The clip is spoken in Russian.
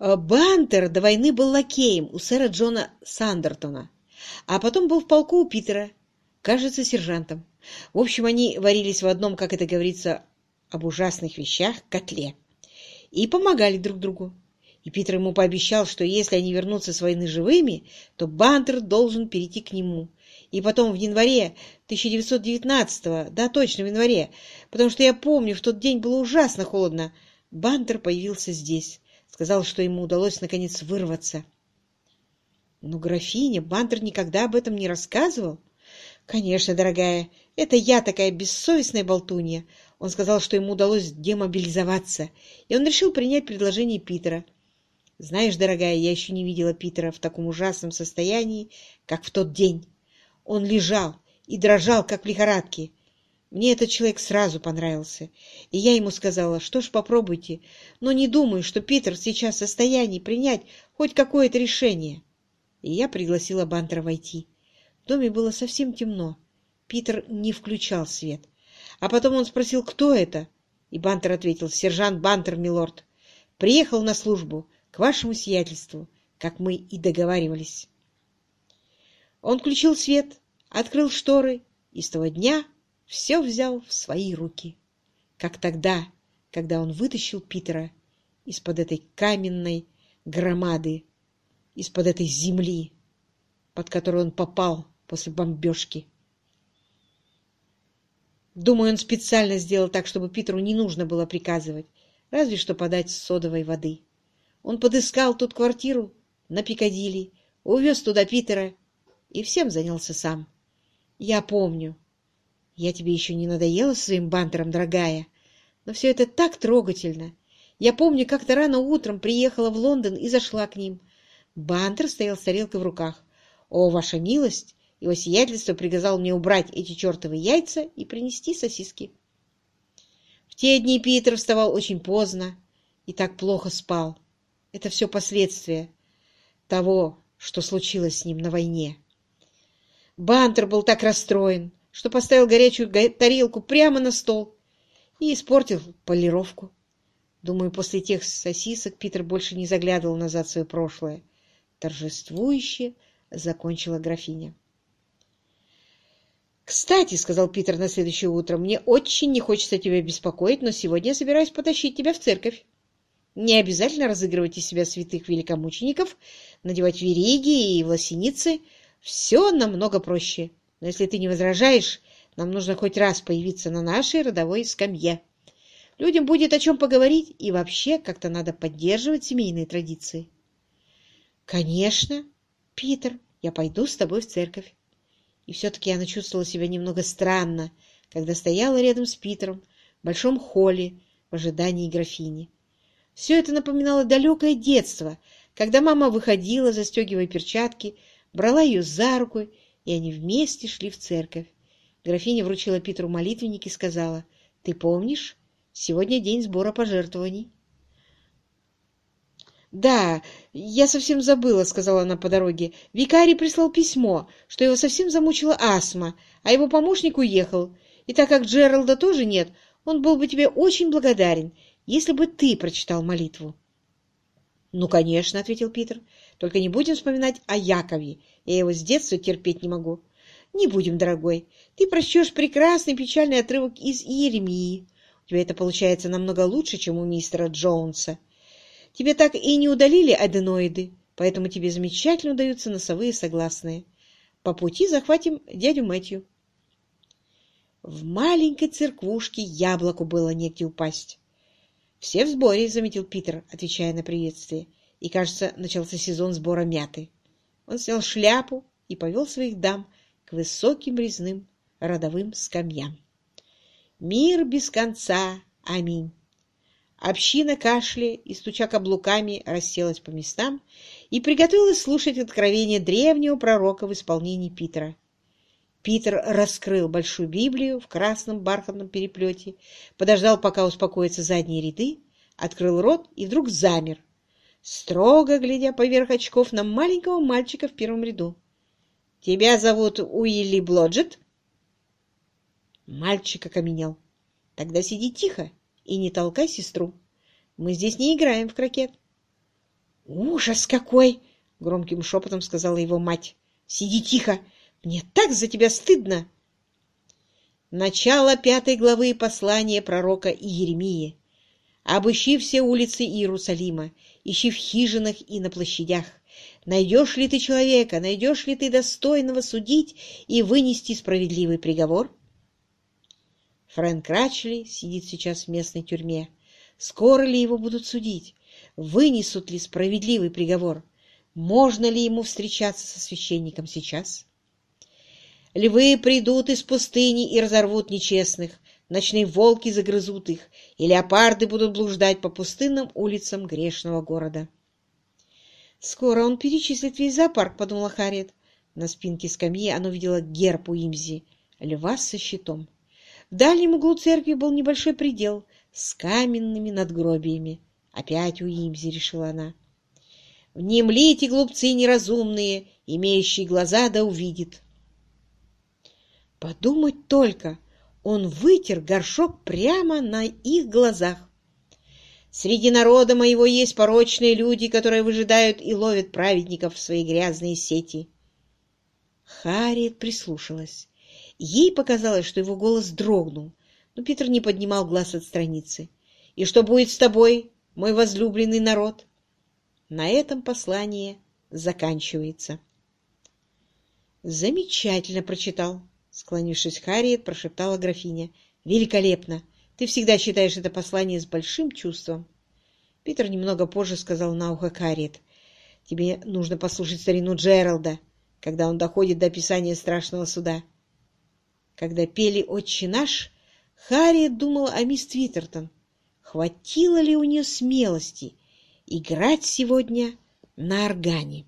Э, Бантер до войны был лакеем у сэра Джона Сандертона, а потом был в полку у Питера, кажется, сержантом. В общем, они варились в одном, как это говорится, об ужасных вещах, котле. И помогали друг другу. И Питер ему пообещал, что если они вернутся с войны живыми, то Бантер должен перейти к нему. И потом в январе 1919-го, да, точно, в январе, потому что я помню, в тот день было ужасно холодно, Бантер появился здесь. Сказал, что ему удалось наконец вырваться. Но графиня, Бантер никогда об этом не рассказывал. Конечно, дорогая, это я такая бессовестная болтунья. Он сказал, что ему удалось демобилизоваться, и он решил принять предложение Питера. Знаешь, дорогая, я еще не видела Питера в таком ужасном состоянии, как в тот день. Он лежал и дрожал, как в лихорадке. Мне этот человек сразу понравился, и я ему сказала, что ж, попробуйте, но не думаю, что Питер сейчас в состоянии принять хоть какое-то решение. И я пригласила Бантера войти. В доме было совсем темно. Питер не включал свет. А потом он спросил, кто это? И Бантер ответил, сержант Бантер, милорд. Приехал на службу к вашему сиятельству, как мы и договаривались. Он включил свет, открыл шторы и с того дня все взял в свои руки, как тогда, когда он вытащил Питера из-под этой каменной громады, из-под этой земли, под которую он попал после бомбежки. Думаю, он специально сделал так, чтобы Питеру не нужно было приказывать, разве что подать содовой воды. Он подыскал тут квартиру на Пикадилли, увез туда Питера и всем занялся сам. Я помню. Я тебе еще не надоела своим бантером, дорогая, но все это так трогательно. Я помню, как-то рано утром приехала в Лондон и зашла к ним. Бантер стоял с тарелкой в руках. «О, ваша милость!» Его сиятельство приказал мне убрать эти чертовы яйца и принести сосиски. В те дни Питер вставал очень поздно и так плохо спал. Это все последствия того, что случилось с ним на войне. Бантер был так расстроен, что поставил горячую тарелку прямо на стол и испортил полировку. Думаю, после тех сосисок Питер больше не заглядывал назад в свое прошлое. Торжествующе закончила графиня. «Кстати, — сказал Питер на следующее утро, — мне очень не хочется тебя беспокоить, но сегодня я собираюсь потащить тебя в церковь. Не обязательно разыгрывать из себя святых великомучеников, надевать вериги и власеницы — все намного проще. Но если ты не возражаешь, нам нужно хоть раз появиться на нашей родовой скамье. Людям будет о чем поговорить, и вообще как-то надо поддерживать семейные традиции. Конечно, Питер, я пойду с тобой в церковь. И все-таки она чувствовала себя немного странно, когда стояла рядом с Питером в большом холле в ожидании графини. Все это напоминало далекое детство, когда мама выходила, застегивая перчатки, брала ее за руку, и они вместе шли в церковь. Графиня вручила Питеру молитвенник и сказала, «Ты помнишь? Сегодня день сбора пожертвований». «Да, я совсем забыла», — сказала она по дороге. «Викарий прислал письмо, что его совсем замучила астма, а его помощник уехал. И так как Джералда тоже нет, он был бы тебе очень благодарен, если бы ты прочитал молитву». «Ну, конечно», — ответил Питер. Только не будем вспоминать о Якове. Я его с детства терпеть не могу. Не будем, дорогой. Ты прочтешь прекрасный печальный отрывок из Иеремии. У тебя это получается намного лучше, чем у мистера Джонса. Тебе так и не удалили аденоиды, поэтому тебе замечательно удаются носовые согласные. По пути захватим дядю Мэтью. В маленькой церквушке яблоку было негде упасть. «Все в сборе», — заметил Питер, отвечая на приветствие и, кажется, начался сезон сбора мяты. Он снял шляпу и повел своих дам к высоким резным родовым скамьям. Мир без конца. Аминь. Община кашля и, стуча каблуками, расселась по местам и приготовилась слушать откровение древнего пророка в исполнении Питера. Питер раскрыл большую Библию в красном бархатном переплете, подождал, пока успокоятся задние ряды, открыл рот и вдруг замер, строго глядя поверх очков на маленького мальчика в первом ряду. «Тебя зовут Уилли Блоджет?» Мальчик окаменел. «Тогда сиди тихо и не толкай сестру. Мы здесь не играем в крокет». «Ужас какой!» — громким шепотом сказала его мать. «Сиди тихо! Мне так за тебя стыдно!» Начало пятой главы послания пророка Иеремии. «Обыщи все улицы Иерусалима, ищи в хижинах и на площадях. Найдешь ли ты человека, найдешь ли ты достойного судить и вынести справедливый приговор?» Фрэнк Рачли сидит сейчас в местной тюрьме. Скоро ли его будут судить? Вынесут ли справедливый приговор? Можно ли ему встречаться со священником сейчас? Львы придут из пустыни и разорвут нечестных, ночные волки загрызут их, и леопарды будут блуждать по пустынным улицам грешного города. «Скоро он перечислит весь зоопарк», — подумала Харриет. На спинке скамьи она увидела герб Имзи — льва со щитом. В дальнем углу церкви был небольшой предел с каменными надгробиями. Опять у Имзи, решила она. Внемлите, глупцы неразумные, имеющие глаза да увидит. Подумать только, он вытер горшок прямо на их глазах. Среди народа моего есть порочные люди, которые выжидают и ловят праведников в свои грязные сети. Харриет прислушалась. Ей показалось, что его голос дрогнул, но Питер не поднимал глаз от страницы. «И что будет с тобой, мой возлюбленный народ?» На этом послание заканчивается. «Замечательно прочитал», — склонившись Харриет, прошептала графиня. «Великолепно! Ты всегда читаешь это послание с большим чувством». Питер немного позже сказал на ухо Харриет. «Тебе нужно послушать старину Джералда, когда он доходит до описания страшного суда». Когда пели «Отче наш», Харриет думала о мисс Твиттертон. Хватило ли у нее смелости играть сегодня на органе?